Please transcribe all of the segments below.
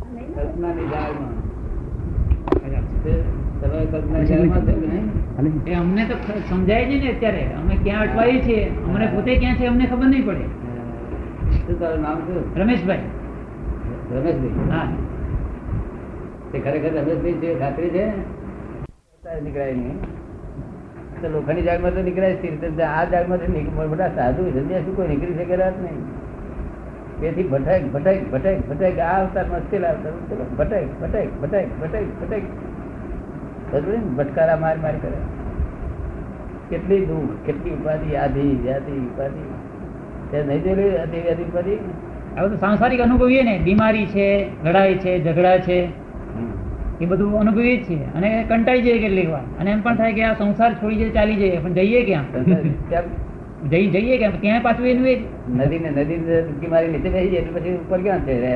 કલ્પનાની જાળમાં. તમે કલ્પના જાળમાં છો એ અમને તો સમજાય છે ને અત્યારે. અમે ક્યાં અટવાઈએ છીએ? અમને પોતે ક્યાં છે અમને ખબર નહીં પડે. શું તારું નામ શું? રમેશભાઈ. રમેશભાઈ? હા. તે ખરેખર રમેશભાઈ છે ખાતરી છે? નીકળાય નહીં. તો લોખંડની જાગમાં તો નીકળાય સ્થિર. આ જાગમાં નીકળ મોટા સાધુ સંન્યાસી કોઈ નીકળી શકે રાત નહીં? તેથી ભટક ભટક ભટક ભટક આ અવતાર મુશ્કેલ અવતાર ભટક ભટક ભટક ભટક ભટક? ભટકારા માર માર કરે. કેટલી દુઃખ કેટલી ઉપાધિ આધિ વ્યાધિ ઉપાધિ. તે નહીં જોયેલી આધિ વ્યાધિ ઉપાધિ? હવે તો સાંસારિક અનુભવીએ ને બીમારી છે લડાઈ છે ઝઘડા છે એ બધું અનુભવીએ જ છીએ. અને કંટાળી જઈએ કેટલીક વાર. અને એમ પણ થાય કે આ સંસાર છોડી જઈએ ચાલી જઈએ પણ જઈએ ક્યાં? જઈ જઈએ કે ત્યાં પાછું એનું એ નદી ને નદી ડૂબકી મારી નીચે બેસી એટલે પછી ઉપર ક્યાં છે રે?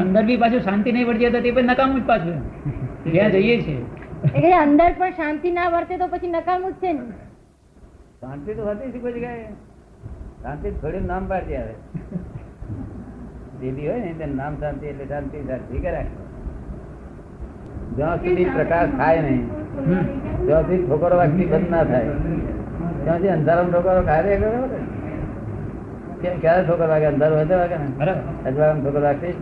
અંદર બી પાછું શાંતિ નહીં પડતી તો તે પણ નકામું જ પાછું. જ્યાં જઈએ છીએ એટલે અંદર પણ શાંતિ ના વર્તે તો પછી નકામું જ છે ને. શાંતિ તો હતી જ કોઈ જગ્યાએ. શાંતિ થોડી નામ પાડતી આવે. દીદી હોય ને તેને નામ શાંતિ એટલે શાંતિ શાંતિ. કરે જ્યાં સુધી પ્રકાશ થાય નહીં જ્યાં સુધી ઠોકર વાગતી બંધ ના થાય ત્યાં સુધી અંધારામાં ઠોકરો કાર્ય રે કેમ ક્યારે ઠોકર વાગે? અંધારું હોય તો વાગે ને. બરાબર. અજવાળામાં ઠોકર વાગતી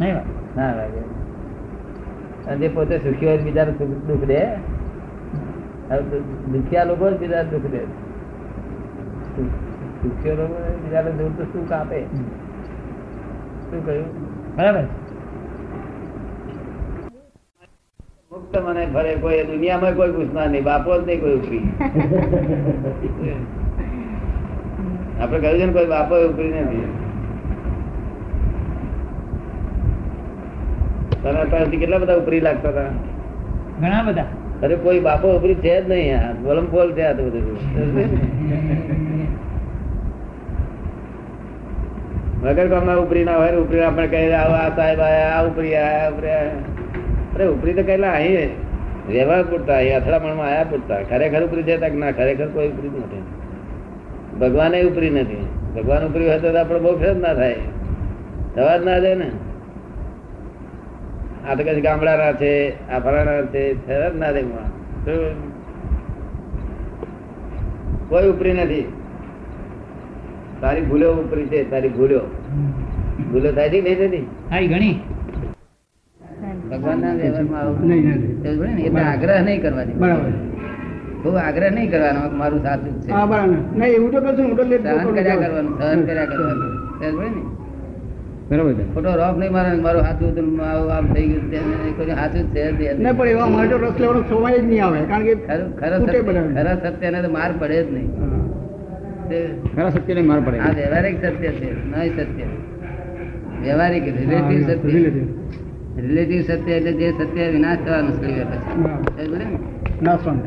નહીં ના લાગે અને જે પોતે સુખી હોય બીજાને દુઃખ દે. દુખિયા લોકો બીજા દુઃખ દે. સુખીઓ લોકો બીજાને દુઃખ તો સુખ આપે. શું કહ્યું? બરાબર. મુક્ત મને ફરે કોઈ દુનિયામાં કોઈ પૂછનાર નહીં બાપો જ નહીં કોઈ ઉપરી. આપણે કહ્યું છે ને કોઈ બાપો ઉપરી નથી. તને અત્યારથી કેટલા બધા ઉપરી લાગતા હતા? ઘણા બધા. અરે કોઈ બાપો ઉપરી છે જ નહીં આ બોલમ બોલ છે આ તો બધું. વગર કામના ઉપરી ના હોય ઉપરી આપણે કહી આવો આ સાહેબ આયા આ ઉપરી આયા આ ઉપરી આયા. અરે, ઉપરી તો કહેલા, અહીં વ્યવહાર પૂરતા, અહીં અથડામણમાં આયા પૂરતા. ખરેખર ઉપરી તક ના, ખરેખર કોઈ ઉપરી નથી. ભગવાને ઉપરી નથી. ભગવાન ઉપરી હોય તો આપણે બહુ ફેર ના થાય. થવા જ ના જાય ને? આ તો કઈ ગામડાના છે, આ ફલાણા છે, ફેર જ ના જાય કોઈ ઉપરી નથી. તારી ભૂલો ઉપરી છે, તારી ભૂલો. ભૂલો થાય છે નહીં થતી? ઘણી. ભગવાનના વ્યવહારમાં? એટલે આગ્રહ નહીં કરવાની બરાબર. બહુ આગ્રહ નહીં કરવાનો મારું સાચું છે. હા બરાબર. નહીં એવું તો કશું હું તો સહન કર્યા કરવાનું સહન કર્યા કરવાનું. સમજ ને? બરાબર ખોટો રોફ નહીં મારે મારું હાથું આમ થઈ ગયું કોઈ હાથું છે નહીં. નહીં પણ એવા મારે તો રસ લેવાનો સમય જ નહીં આવે કારણ કે ખરા સત્ય ખરા સત્યને તો માર પડે જ નહીં. ખરા સત્યને માર પડે. આ વ્યવહારિક સત્ય છે નહીં સત્ય. વ્યવહારિક રિલેટિવ સત્ય. રિલેટિવ સત્ય એટલે જે સત્ય વિનાશ થવાનું છે એ પછી. સમજ પડી ને? નાશવંત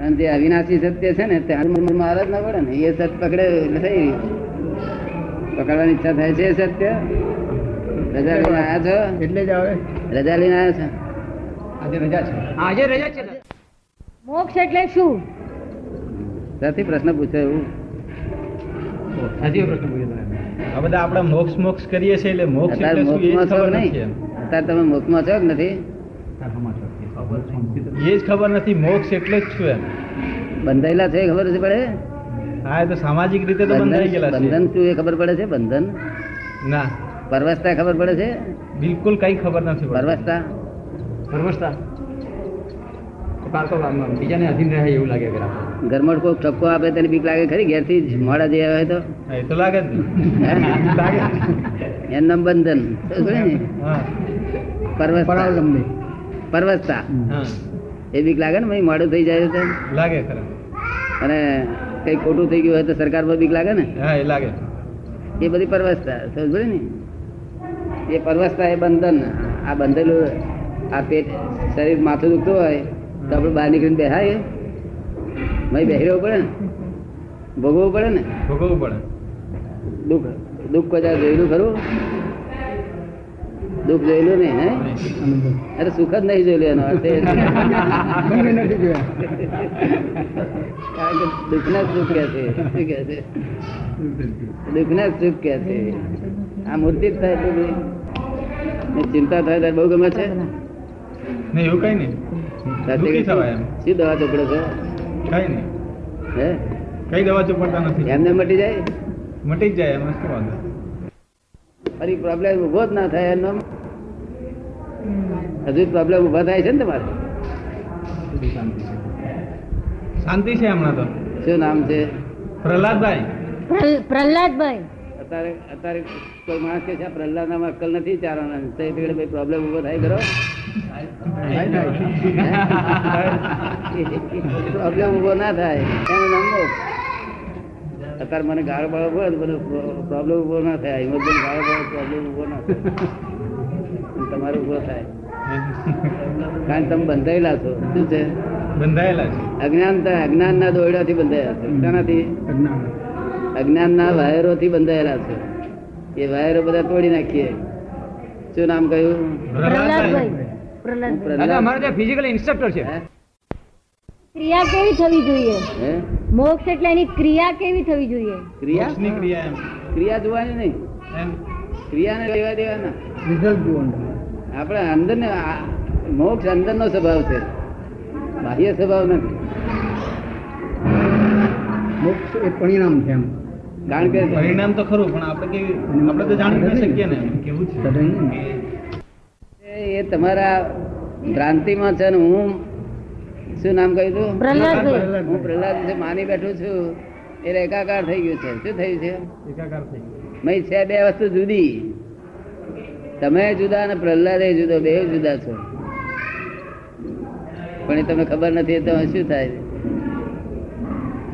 અને જે અવિનાશી સત્ય છે ને તે હાલમાં મહારાજ ના પડે ને એ સત્ય પકડે એટલે થઈ. પકડવાની ઈચ્છા થાય છે એ સત્ય. રજા લઈને આવ્યા છો? એટલે જ આવે. રજા લઈને આવ્યા છો? આજે રજા છે. આજે રજા છે. મોક્ષ એટલે શું? ત્યાંથી પ્રશ્ન પૂછે એવું. પ્રશ્ન પૂછ્યો આ બધા આપણે મોક્ષ મોક્ષ કરીએ છીએ એટલે મોક્ષ એટલે શું એ જ મોક્ષમાં છો ખબર નથી નહીં અત્યારે તમે મોક્ષમાં છો નથી? એ જ ખબર નથી મોક્ષ એટલે જ છું એમ. બંધાયેલા છે ખબર છે પડે? હા એ તો સામાજિક રીતે તો બંધાઈ બંધન ગયેલા બંધન શું એ ખબર પડે છે બંધન? ના. પરવસ્તા ખબર પડે છે? બિલકુલ કઈ ખબર નથી પરવસ્તા? પરવસ્તા? બીજાને અધીન રહે એવું લાગે કે ઘરમાં કોઈ ટપકો આપે તેને બીક લાગે ખરી? ઘેરથી જ મોડા જઈ આવે તો? તો લાગે જ ને. હે? લાગે એનું નામ બંધન. પરવસતા. એ બીક લાગે ને ભાઈ? મોડું થઈ જાય તો લાગે અને કઈ ખોટું થઈ ગયું હોય તો સરકાર પર બીક લાગે ને? હા એ લાગે. એ બધી પરવસતા. સમજે ને? એ પરવસતા એ બંધન. આ બંધેલું આ પેટ શરીર માથું દુખતું હોય તો આપણે બહાર નીકળીને બેહાય. ભાઈ બેહી રહેવું પડે ને? ભોગવવું પડે ને? ભોગવવું પડે. દુઃખ દુઃખ કદાચ જોયેલું ખરું? દુઃખ જોયેલું નહીં હે? અરે સુખ જ નહીં જોયેલું એનો અર્થ દુઃખના સુખ કે છે. શું કે છે? દુઃખના સુખ કે છે. આ મૂર્તિ જ થાય એટલી ચિંતા થાય ત્યારે બહુ ગમે છે? નહીં એવું કઈ નહીં. શું દવા ચોપડો છો? નહીં. હે? કઈ દવા ચોપડતા નથી? એમને મટી જાય? મટી જ જાય એમાં શું વાંધો? ફરી પ્રોબ્લેમ ઊભો જ ના થાય એનો. હજુ પ્રોબ્લેમ ઊભા થાય છે ને તમારે? શાંતિ છે? હમણાં તો? શું નામ છે? પ્રહલાદભાઈ. પ્રહલાદભાઈ. અત્યારે અત્યારે કોઈ માણસ કે છે પ્રહલાદનામાં અક્કલ નથી ચારવાના તો એ ભાઈ પ્રોબ્લેમ ઊભો થાય ખરો? પ્રોબ્લેમ ઊભો ના થાય. એનો મોક્ષ અત્યારે મને ગાળો બાળો હોય તો મને પ્રોબ્લેમ ઊભો ના થાય. ઇમરજન ગાળો બાળો પ્રોબ્લેમ ઊભો ના થાય. તમારો ઊભો થાય. કારણ તમે બંધાયેલા છો. શું છે? બંધાયેલા છે. અજ્ઞાનતા અજ્ઞાનના દોરડાથી બંધાયેલા છે. શાનાથી? અજ્ઞાનના વાયરોથી બંધાયેલા છે. એ વાયરો બધા તોડી નાખીએ. શું નામ કહ્યું? ફિઝિકલ ઇન્સ્ટ્રક્ટર છે. ક્રિયા કેવી થવી જોઈએ? મોક્ષ એટલે એની ક્રિયા કેવી થવી જોઈએ? ક્રિયા? ક્રિયા ક્રિયા જોવાની નહીં. ક્રિયાને લેવા દેવાના. આપણે અંદર ને મોક્ષ અંદર નો સ્વભાવ છે. બાહ્ય સ્વભાવ નથી. મોક્ષ એ પરિણામ છે એમ. કારણ કે પરિણામ તો ખરું પણ આપણે કેવી આપણે તો જાણી શકીએ ને કેવું છે? એ તમારા ભ્રાંતિમાં છે ને હું શું નામ કહ્યું તું? પ્રહલાદ હું પ્રહલાદ છે માની બેઠું છું એટલે એકાકાર થઈ ગયું છે. શું થયું છે? એકાકાર થઈ ગયું. મય છે બે વસ્તુ જુદી. તમે જુદા અને પ્રહલાદ જુદો બે જુદા છો. પણ એ તમને ખબર નથી તો શું થાય?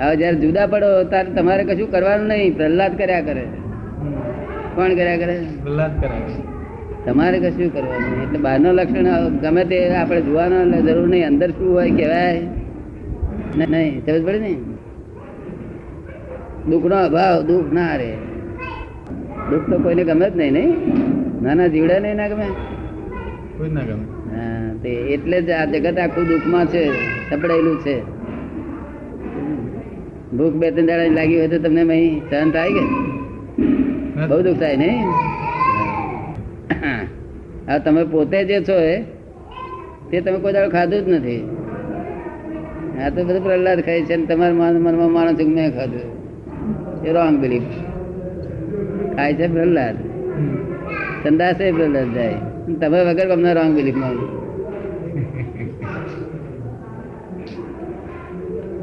હવે જયારે જુદા પડો ત્યારે તમારે કશું કરવાનું નહીં. પ્રહલાદ કર્યા કરે. કોણ કર્યા કરે? પ્રહલાદ કર્યા તમારે કશું કરવાનું એટલે બહારનો લક્ષણ ગમે તે આપણે જોવાનો જરૂર નહીં. અંદર શું હોય કહેવાય. ન- નહીં. સમજ પડે ને? દુઃખનો અભાવ દુઃખ ના રે. દુઃખ તો કોઈને ગમે જ નહીં નહીં? નાના જીવડા નહીં ના ગમે? કોઈ ના ગમે. હા તે એટલે જ આ જગત આખું દુઃખમાં છે સપડાયેલું છે. ભૂખ બે ત્રણ દાડા લાગી હોય તો તમને સહન થાય કે? બહુ દુઃખ થાય નહીં? હા તમે પોતે જે છો એ તે તમે કોઈ દાડો ખાધું જ નથી. આ તો બધું પ્રહલાદ ખાય છે તમારા મનમાં માણસ છો મેં ખાધું. એ રોંગ બિલીફ ખાય છે પ્રહલાદ. સંદાસે પ્રહલાદ જાય. તમે વગર અમને રોંગ બિલીફમાં.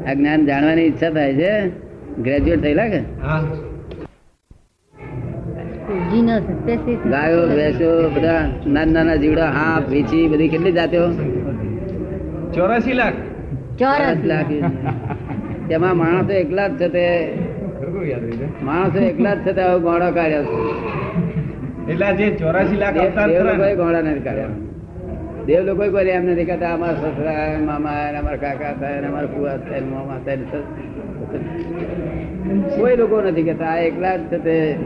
આ જ્ઞાન જાણવાની ઈચ્છા થાય છે? ગ્રેજ્યુએટ થયેલા કે? ગાયો ભેંસો બધા નાના નાના જીવડા હા વેચી બધી કેટલી જાતિઓ? ચોરાસી લાખ. ચોરાસી. લાખ. તેમાં માણસો એકલા જ છે તે. ખરું યાદ રહી જાય. માણસો એકલા જ છે તે હવે ગોળો કાઢ્યો છે. એટલે જે ચોરાસી લાખ ગોળા નથી કાઢ્યા. દેવ લોકો કરે એમને કહેતા અમારા સસરા મામા અમારા કાકા થાય અમારા ફુવા થાય મામા થાય કોઈ લોકો નથી કહેતા. આ એકલા જ છે તે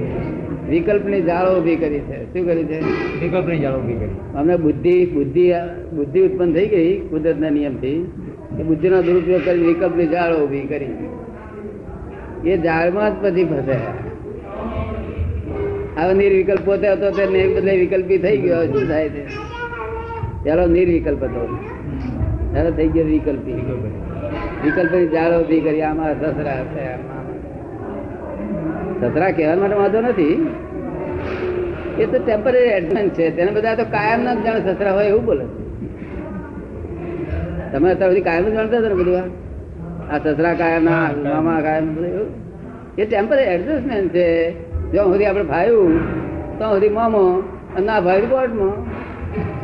વિકલ્પની જાળો ઊભી કરી છે. શું કરી છે? વિકલ્પની જાળો ઊભી કરી. અમને બુદ્ધિ બુદ્ધિ બુદ્ધિ ઉત્પન્ન થઈ ગઈ કુદરતના નિયમથી. એ બુદ્ધિનો દુરુપયોગ કરી વિકલ્પની જાળ ઊભી કરી. એ જાળમાં જ પછી ફસે. હવે નિર્વિકલ્પ પોતે હતો તે ને બદલે વિકલ્પી થઈ ગયો શું થાય છે? ચાલો નિર્વિકલ્પ હતો ત્યારે થઈ ગયો વિકલ્પી. વિકલ્પની જાળ ઊભી કરી આમાં સસરા સસરા કહેવા માટે વાંધો નથી. એ તો ટેમ્પરરી એડમેન્ટ છે. તેને બધા તો કાયમ ના જાણે સસરા હોય એવું બોલે તમે અત્યાર સુધી કાયમ જાણતા હતા ને બધું આ? સસરા કાયમ ના મામા કાયમ એવું? એ ટેમ્પરરી એડજસ્ટમેન્ટ છે. જો સુધી આપણે ભાયું તો સુધી મામો અને ના ભાઈ કોર્ટમાં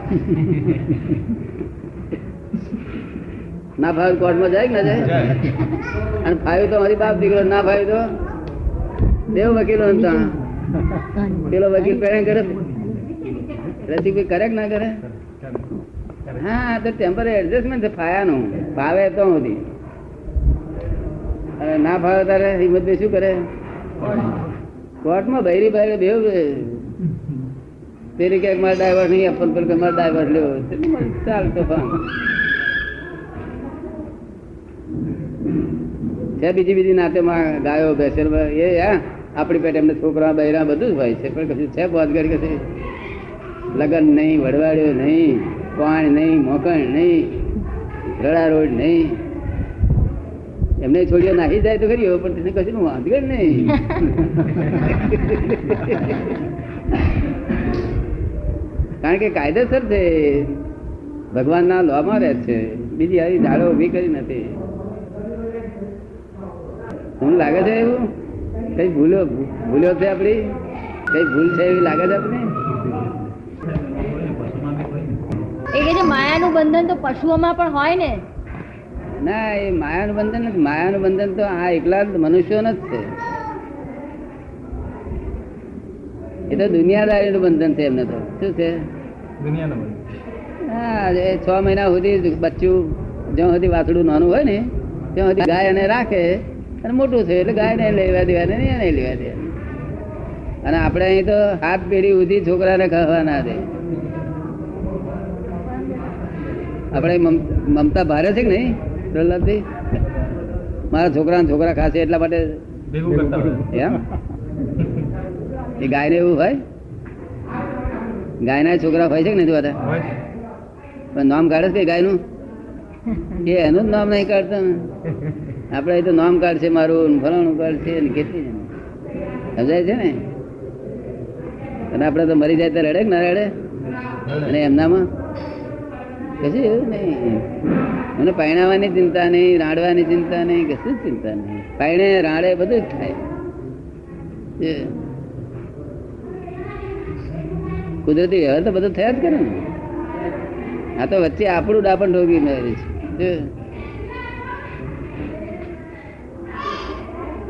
ના ભાઈ કોર્ટમાં જાય કે ના જાય. અને ફાયું તો મારી બાપ દીકરો ના ફાયું તો? દેવ વકીલો પેલો વકીલ પેણે કરે? રસિકભાઈ કરે કે ના કરે? હા તો ટેમ્પરરી એડજસ્ટમેન્ટ છે ફાયાનું. ભાવે તો સુધી. અને ના ભાવે તારે હિંમત શું કરે? કોર્ટમાં બૈરી ભાઈ બેવ પેલી ક્યાંક મારે ડાયવર નહીં આપવાનું પેલું કે મારે ડાયવર લેવો ચાલ તો છે બીજી બીજી નાતેમાં ગાયો બેસેલ એ હા આપણી પેટે એમને છોકરા, બૈરા બધું જ હોય છે, પણ કશું છે બોધગારી કશું? લગન નહીં વડવાડ્યો નહીં, પાણ નહીં, મોકણ નહીં રડારોડ નહીં. એમને છોડીઓ નાખી જાય તો ખરી, પણ તેને કશું વાંધગર નહીં. કારણ કે કાયદેસર છે ભગવાનના લોમાં રહે છે. બીજી આવી ઝાડો ઊભી કરી નથી. તમને લાગે છે એવું? કઈ ભૂલો ભૂલો છે આપણી? કઈ ભૂલ છે એવી લાગે છે આપણે એ કે છે માયાનું બંધન તો પશુઓમાં પણ હોય ને. ના એ માયાનું બંધન માયાનું બંધન તો આ એકલા મનુષ્યોનો જ છે. એ તો દુનિયાદારીનું બંધન છે એમને તો. શું છે? દુનિયાનો. હા એ છ મહિના સુધી બચ્ચું જ્યાં સુધી વાસડું નાનું હોય ને ત્યાં સુધી ગાય એને રાખે અને મોટું છે એટલે ગાય નહીં લેવા દેવા નહીં એને લેવા દે. અને આપણે અહીં તો હાથ પેઢી સુધી છોકરાને ખાવા ના દે આપણે મમતા ભારે છે કે નહીં પ્રહલાદભાઈ મારા છોકરા છોકરા ખાશે એટલા માટે. એમ? એ ગાયને એવું હોય? ગાયના છોકરા હોય છે કે નથી બધા પણ નામ કાઢે છે ગાયનું? એ એનું જ નામ નહીં કાઢતા આપણે તો નામ કાઢશે મારું ફલાણું કાઢશે ને કેટલી સમજાય છે ને? અને આપણે તો મરી જાય તો રડે કે ના રડે? અને એમનામાં? કશું એવું નહીં. મને પહેણાવાની ચિંતા નહીં રાડવાની ચિંતા નહીં કશું જ ચિંતા નહીં. પહેણે રાડે બધું જ થાય જે કુદરતી વ્યવહાર તો બધો થયા જ કરે ને. આ તો વચ્ચે આપણું ડાપણ ઢોકી છે.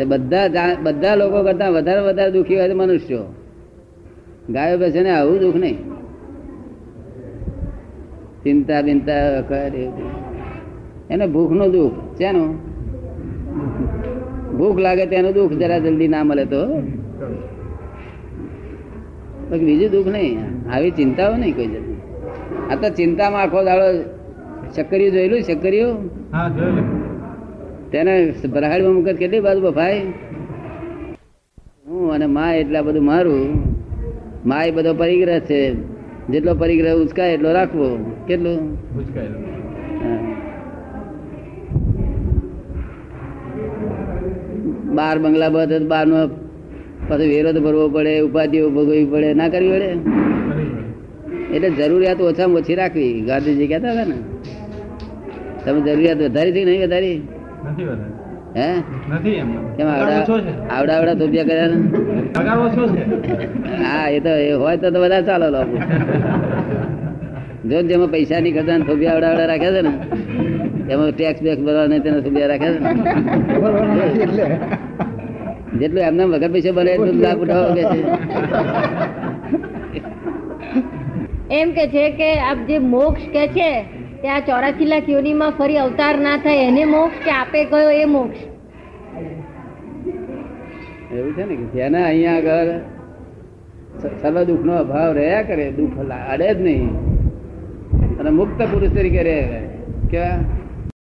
બધા બધા લોકો કરતા વધારે વધારે દુઃખી હોય તો મનુષ્યો ગાયો બેસે ને આવું દુઃખ નહીં. ચિંતા બિંતા કરે એને ભૂખનું દુઃખ શેનું? ભૂખ લાગે તેનું દુઃખ જરા જલ્દી ના મળે તો. બાકી બીજું દુઃખ નહીં. આવી ચિંતાઓ નહીં કોઈ જતી આ તો ચિંતામાં આખો દાડો ચક્કરિયું જોયેલું ચક્કરિયું તેને ભરાડીમાં મુકત કેટલી બાજુ બફાય હું અને મા એટલા બધું મારું. મા એ બધો પરિગ્રહ છે. જેટલો પરિગ્રહ ઉચકાય એટલો રાખવો. કેટલું. બાર બંગલા બધે બાર નો પછી વેરો તો ભરવો પડે ઉપાધિઓ ભોગવવી પડે ના કરવી પડે. એટલે જરૂરિયાત ઓછામાં ઓછી રાખવી ગાંધીજી કહેતા હતા ને. તમે જરૂરિયાત વધારી છે કે નહીં વધારી? નથી હે? કેમ આવડા આવડા આવડા કર્યા ને? હા એ તો એ હોય તો તો બધા ચાલો જો જેમાં પૈસા ની ખર્ચા થોપિયા આવડા આવડા રાખ્યા છે ને. એમાં ટેક્સ બેક્સ ભરવા નહીં તેના થોપિયા રાખ્યા છે ને. એટલે. જેટલું એમને વગર પૈસા બને એટલું લાભ ઉઠાવો કે છે. એમ કે છે કે આપ જે મોક્ષ કે છે તે આ ચોરાસી લાખ યોનીમાં ફરી અવતાર ના થાય એને મોક્ષ કે આપે ગયો એ મોક્ષ? એવું છે ને કે જેને અહીંયા આગળ સર્વ દુઃખનો અભાવ રહ્યા કરે દુઃખ અડે જ નહીં. અને મુક્ત પુરુષ તરીકે રહે કેવા